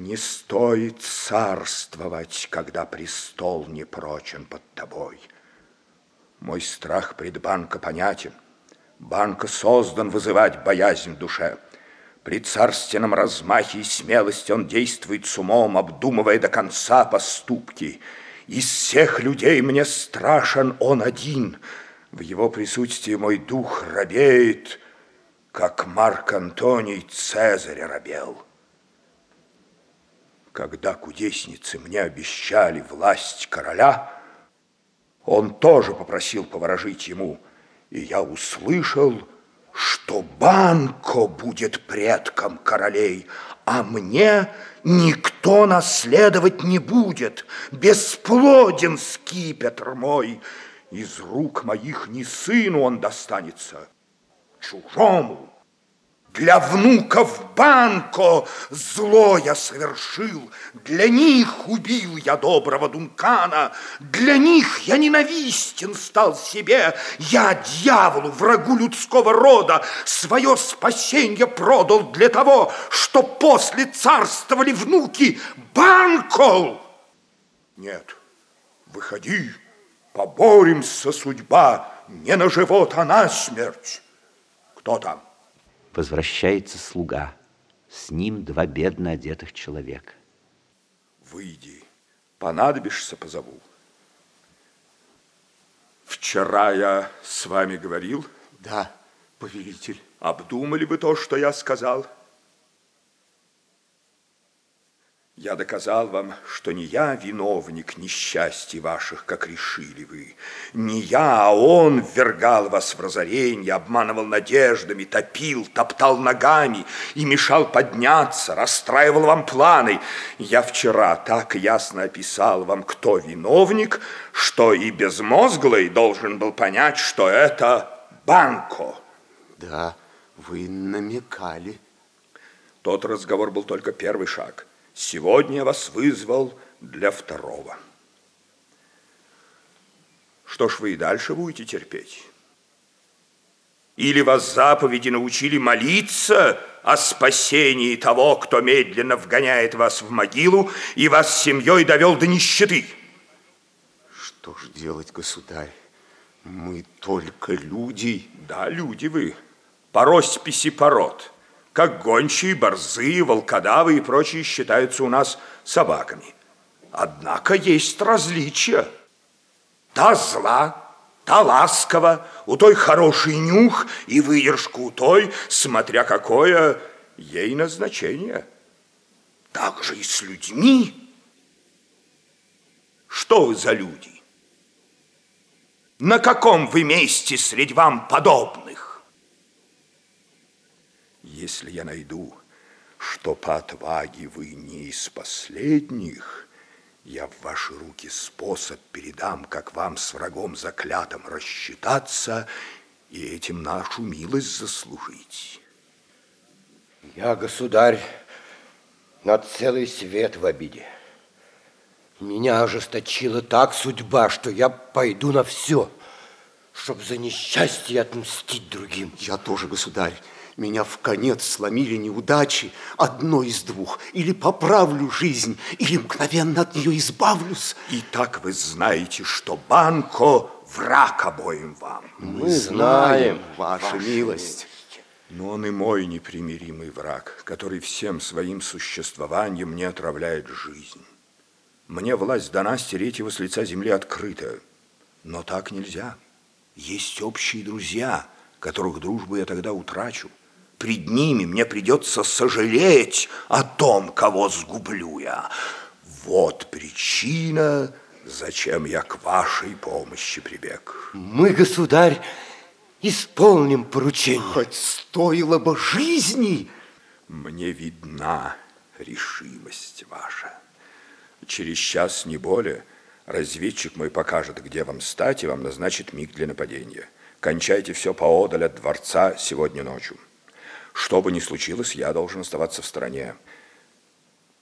Не стоит царствовать, когда престол не прочен под тобой. Мой страх пред банка понятен. Банка создан вызывать боязнь в душе. При царственном размахе и смелости он действует с умом, обдумывая до конца поступки. Из всех людей мне страшен он один. В его присутствии мой дух робеет, как Марк Антоний Цезаря робел. Когда кудесницы мне обещали власть короля, он тоже попросил поворожить ему, и я услышал, что Банко будет предком королей, а мне никто наследовать не будет. Бесплоден скипетр мой, из рук моих ни сыну он достанется, чужому. Для внуков Банко зло я совершил, Для них убил я доброго Дункана, Для них я ненавистен стал себе, Я дьяволу, врагу людского рода, Свое спасенье продал для того, Что после царствовали внуки Банко. Нет, выходи, поборемся, судьба, Не на живот, а на смерть. Кто там? Возвращается слуга. С ним два бедно одетых человека. Выйди, понадобишься, позову. Вчера я с вами говорил. Да, повелитель. Обдумали вы то, что я сказал? Я доказал вам, что не я виновник несчастья ваших, как решили вы. Не я, а он ввергал вас в разорение, обманывал надеждами, топил, топтал ногами и мешал подняться, расстраивал вам планы. Я вчера так ясно описал вам, кто виновник, что и безмозглый должен был понять, что это Банко. Да, вы намекали. Тот разговор был только первый шаг – Сегодня я вас вызвал для второго. Что ж вы и дальше будете терпеть? Или вас заповеди научили молиться о спасении того, кто медленно вгоняет вас в могилу и вас с семьей довел до нищеты? Что ж делать, государь? Мы только люди. Да, люди вы, по росписи пород как гончие, борзы, волкодавы и прочие считаются у нас собаками. Однако есть различия. Та зла, та ласкова, у той хороший нюх и выдержку у той, смотря какое ей назначение. Так же и с людьми. Что вы за люди? На каком вы месте среди вам подобных? Если я найду, что по отваге вы не из последних, я в ваши руки способ передам, как вам с врагом заклятым рассчитаться и этим нашу милость заслужить. Я, государь, на целый свет в обиде. Меня ожесточила так судьба, что я пойду на все, чтобы за несчастье отмстить другим. Я тоже, государь. Меня в конец сломили неудачи, одно из двух. Или поправлю жизнь, или мгновенно от нее избавлюсь. И так вы знаете, что Банко враг обоим вам. Мы знаем, ваша, ваша милость. Но он и мой непримиримый враг, который всем своим существованием мне отравляет жизнь. Мне власть дана стереть его с лица земли открыто. Но так нельзя. Есть общие друзья, которых дружбу я тогда утрачу пред ними мне придется сожалеть о том, кого сгублю я. Вот причина, зачем я к вашей помощи прибег. Мы, государь, исполним поручение. Хоть стоило бы жизни. Мне видна решимость ваша. Через час, не более, разведчик мой покажет, где вам стать, и вам назначит миг для нападения. Кончайте все поодаль от дворца сегодня ночью. Что бы ни случилось, я должен оставаться в стороне.